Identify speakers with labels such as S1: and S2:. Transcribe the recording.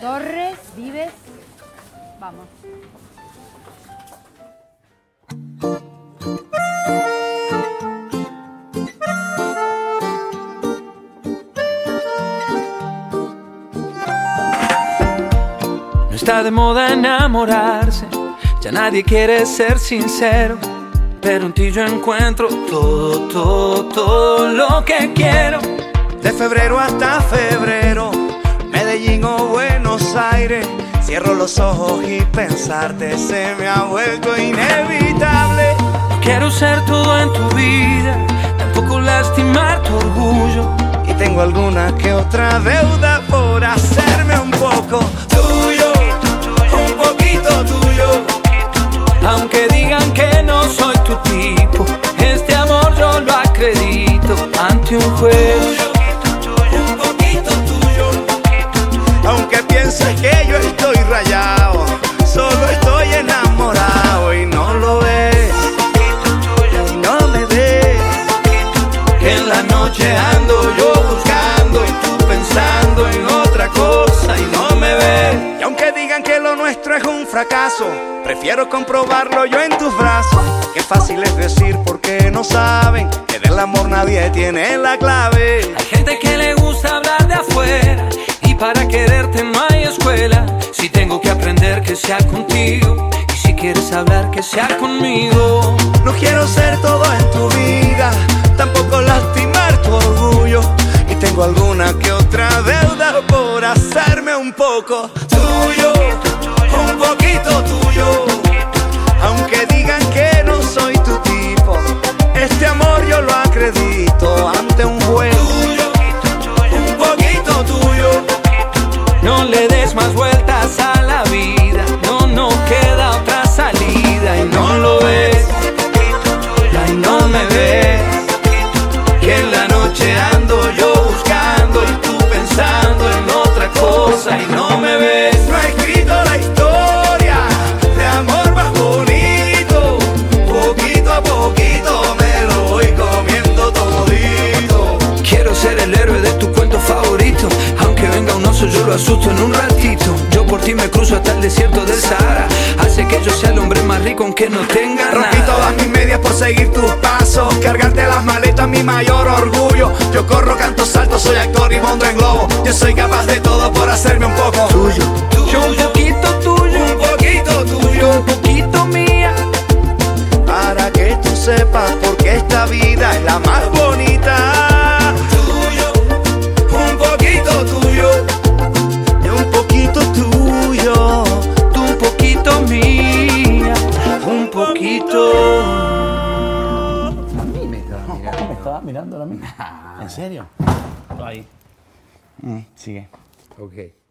S1: Torres, Vives. Vamos.
S2: No está de moda enamorarse, ya nadie quiere ser sincero. Pero en ti yo encuentro todo, todo, todo lo que quiero.
S3: De febrero hasta febrero, Cierro los ojos y pensarte se me ha vuelto inevitable.
S2: Quiero ser todo en tu vida, tampoco lastimar tu orgullo.
S3: Y tengo alguna que otra deuda por hacerme un poco prefiero comprobarlo yo en tus brazos. Qué fácil es decir porque no saben que del amor nadie tiene la clave.
S2: Hay gente que le gusta hablar de afuera y para quererte no hay escuela. Si tengo que aprender que sea contigo y si quieres hablar que sea conmigo.
S3: No quiero ser todo en tu vida, tampoco lastimar tu orgullo. Y tengo alguna que otra deuda por hacerme un poco tuyo, un poquito tuyo. Lo
S2: asusto en un ratito. Yo por ti me cruzo hasta el desierto del Sahara. Hace que yo sea el hombre más rico aunque no tenga
S3: Rompí
S2: nada.
S3: todas mis medias por seguir tus pasos. Cargarte las maletas, mi mayor orgullo. Yo corro, canto, salto, soy actor y monto en globo. Yo soy capaz de todo por hacerme un poco tuyo.
S2: Yo un poquito tuyo,
S3: Un poquito tuyo.
S2: un poquito mía.
S3: Para que tú sepas por qué esta vida es la más
S2: poquito.
S4: A mí me estaba mirando. Me estaba mirando a mí. ¿En serio?
S5: Ahí.
S4: Mm, sigue.
S5: Ok.